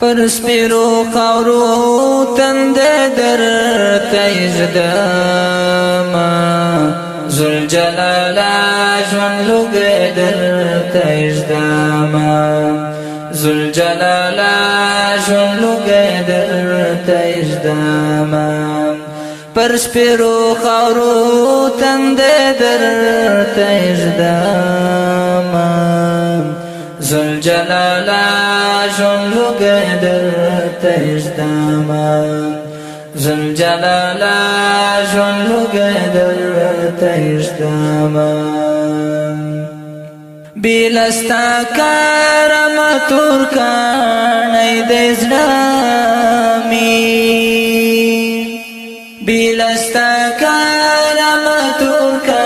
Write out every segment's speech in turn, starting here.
پر سپیرو خاورو تند در تیزداما زل جلالا جون لوگ در تیزداما زل جلالا جون لوگ در تیزداما پر سپیرو خاورو تند در تیزداما زلجلالا ژوندګې درته اجدامان زلجلالا ژوندګې درته اجدامان بیلستا کارم تور کانای دزړامی بیلستا کارم تور کانای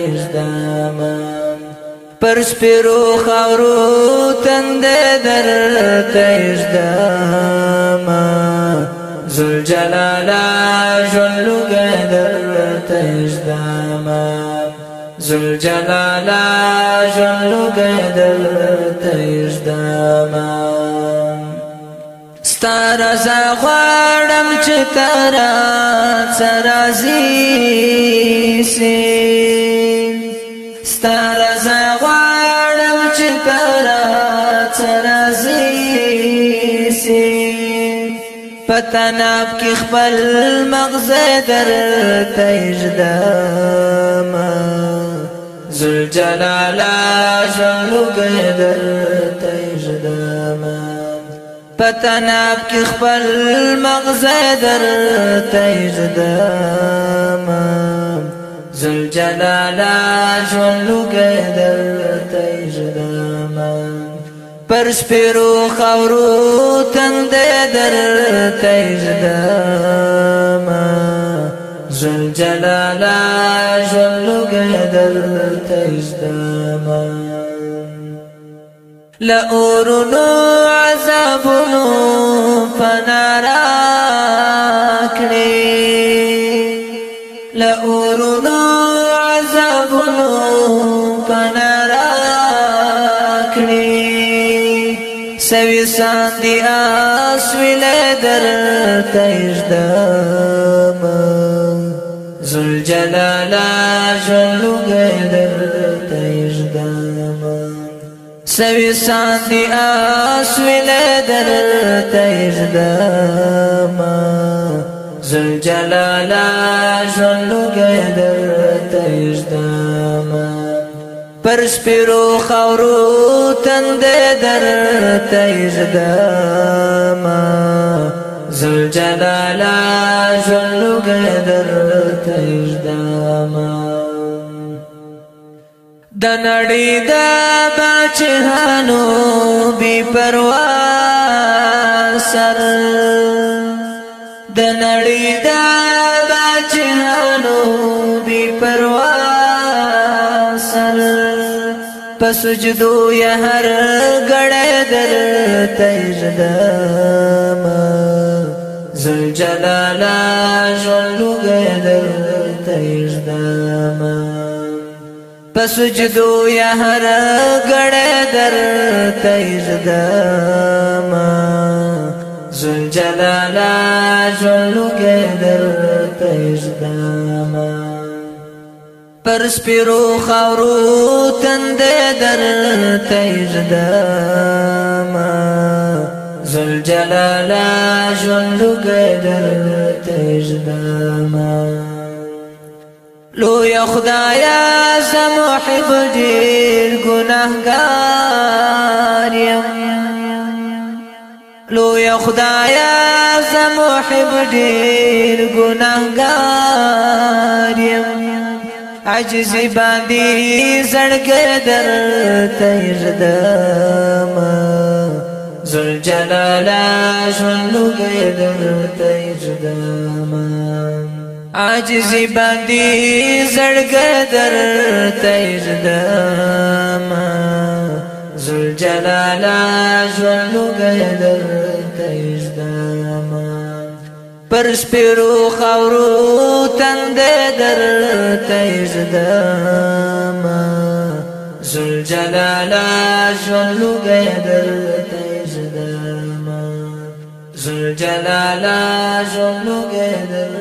پر سپیرو خاورو تند در تجدما زل جلالا جلوگ در تجدما زل جلالا جلوگ در تجدما ستارا زا غواړم چې تارا سرازي سي ستارا برات رازی سی پتناب کی خپل مغز در تجدام جلالا جلو در تجدام پتناب کی خپل مغز در تجدام جلالا جلو در ژدمان پر سپیرو خورو تند در تجدام زل جلالا جلوگ در تجدام لأورنو عذابنو فنارا کلی لأورنو عذابنو فنارا انسان دی آس ویل در تیجدام زلجلالا جلوگی در تیجدام سویسان دی آس ویل در تیجدام زلجلالا جلوگی در تیجدام پر سپیرو خورو تند در تیز داما زل جلالا زلوگ در تیز داما دنڑی دا باچهانو بی پروا سر دنڑی دا باچهانو په سجدو یې هر غړې درته ژدم زل جلالا ژوندګې درته ژدم په سجدو یې هر غړې درته ژدم زل جلالا ژوندګې درته ژدم پر سپیرو خاورو تند در تیجدام زل جلالا جندگ در تیجدام یا خدایا زمحب دیر لو یا خدایا زمحب دیر گاریم عجز باندې زړګر در تیردم زل جلالا شنو در تیردم عجز باندې زړګر در تیردم زل جلالا شنو در تیردم پر سپیرو خورو تند در تیز داما زل جلالا جلو گئی در تیز داما زل جلالا جلو گئی در